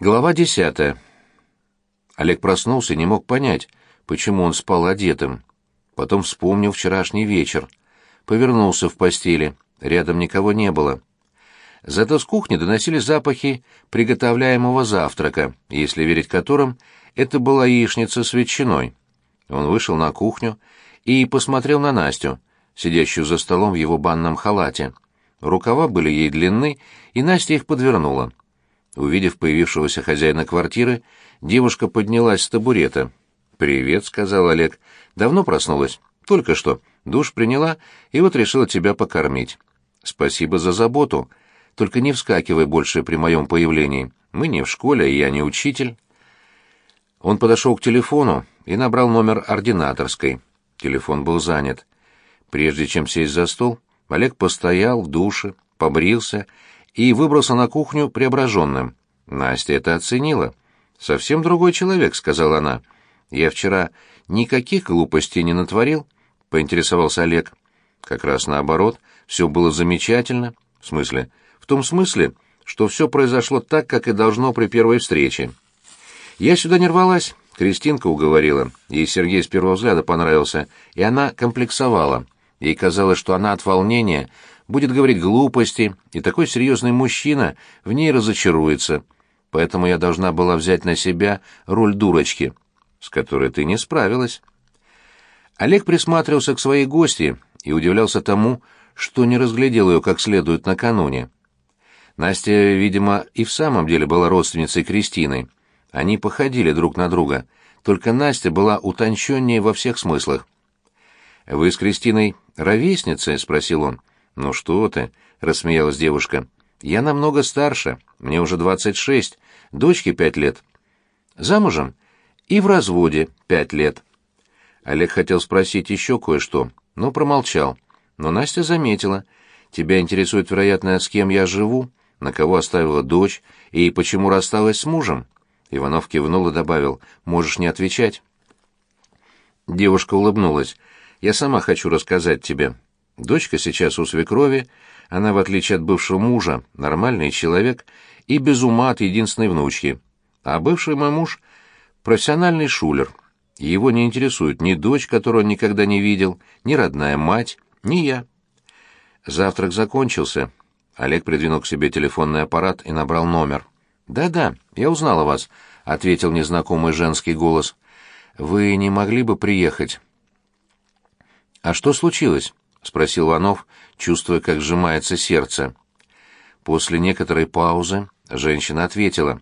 Глава десятая. Олег проснулся и не мог понять, почему он спал одетым. Потом вспомнил вчерашний вечер. Повернулся в постели. Рядом никого не было. Зато с кухни доносились запахи приготовляемого завтрака, если верить которым, это была яичница с ветчиной. Он вышел на кухню и посмотрел на Настю, сидящую за столом в его банном халате. Рукава были ей длинны, и Настя их подвернула. Увидев появившегося хозяина квартиры, девушка поднялась с табурета. «Привет», — сказал Олег. «Давно проснулась?» «Только что. Душ приняла, и вот решила тебя покормить». «Спасибо за заботу. Только не вскакивай больше при моем появлении. Мы не в школе, и я не учитель». Он подошел к телефону и набрал номер ординаторской. Телефон был занят. Прежде чем сесть за стол, Олег постоял в душе, побрился и выбрался на кухню преображенным. Настя это оценила. «Совсем другой человек», — сказала она. «Я вчера никаких глупостей не натворил», — поинтересовался Олег. «Как раз наоборот, все было замечательно. В смысле? В том смысле, что все произошло так, как и должно при первой встрече. Я сюда не рвалась, Кристинка уговорила. Ей Сергей с первого взгляда понравился, и она комплексовала. Ей казалось, что она от волнения будет говорить глупости, и такой серьезный мужчина в ней разочаруется. Поэтому я должна была взять на себя роль дурочки, с которой ты не справилась. Олег присматривался к своей гости и удивлялся тому, что не разглядел ее как следует накануне. Настя, видимо, и в самом деле была родственницей Кристины. Они походили друг на друга, только Настя была утонченнее во всех смыслах. «Вы с Кристиной ровесницы?» — спросил он. «Ну что ты?» — рассмеялась девушка. «Я намного старше, мне уже двадцать шесть, дочке пять лет. Замужем и в разводе пять лет». Олег хотел спросить еще кое-что, но промолчал. Но Настя заметила. «Тебя интересует, вероятно, с кем я живу, на кого оставила дочь и почему рассталась с мужем?» Иванов кивнул и добавил. «Можешь не отвечать». Девушка улыбнулась. «Я сама хочу рассказать тебе. Дочка сейчас у свекрови, она, в отличие от бывшего мужа, нормальный человек и без ума от единственной внучки. А бывший мой муж — профессиональный шулер. Его не интересует ни дочь, которую он никогда не видел, ни родная мать, ни я. Завтрак закончился. Олег придвинул к себе телефонный аппарат и набрал номер. «Да-да, я узнала вас», — ответил незнакомый женский голос. «Вы не могли бы приехать?» «А что случилось?» — спросил Иванов, чувствуя, как сжимается сердце. После некоторой паузы женщина ответила.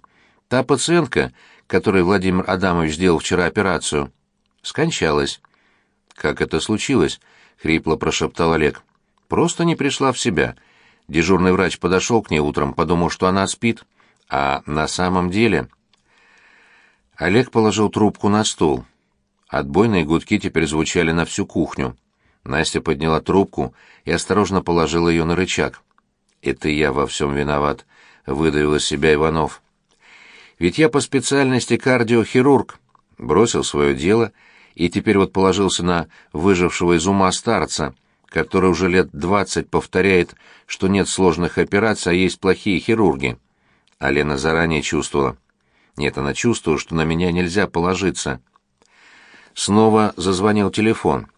«Та пациентка, которой Владимир Адамович сделал вчера операцию, скончалась». «Как это случилось?» — хрипло прошептал Олег. «Просто не пришла в себя. Дежурный врач подошел к ней утром, подумал, что она спит. А на самом деле...» Олег положил трубку на стол. Отбойные гудки теперь звучали на всю кухню. Настя подняла трубку и осторожно положила ее на рычаг. «Это я во всем виноват», — выдавил из себя Иванов. «Ведь я по специальности кардиохирург. Бросил свое дело и теперь вот положился на выжившего из ума старца, который уже лет двадцать повторяет, что нет сложных операций, а есть плохие хирурги». А Лена заранее чувствовала. Нет, она чувствовала, что на меня нельзя положиться. Снова зазвонил телефон.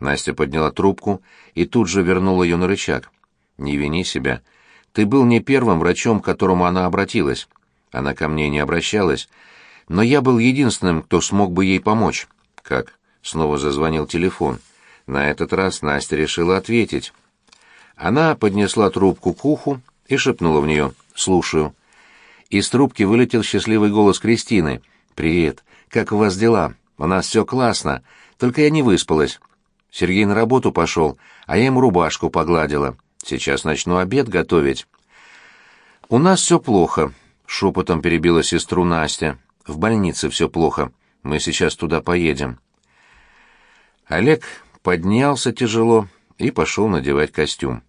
Настя подняла трубку и тут же вернула ее на рычаг. «Не вини себя. Ты был не первым врачом, к которому она обратилась. Она ко мне не обращалась, но я был единственным, кто смог бы ей помочь». «Как?» — снова зазвонил телефон. На этот раз Настя решила ответить. Она поднесла трубку к уху и шепнула в нее «Слушаю». Из трубки вылетел счастливый голос Кристины. «Привет. Как у вас дела? У нас все классно. Только я не выспалась. Сергей на работу пошел, а я ему рубашку погладила. Сейчас начну обед готовить. «У нас все плохо», — шепотом перебила сестру Настя. «В больнице все плохо. Мы сейчас туда поедем». Олег поднялся тяжело и пошел надевать костюм.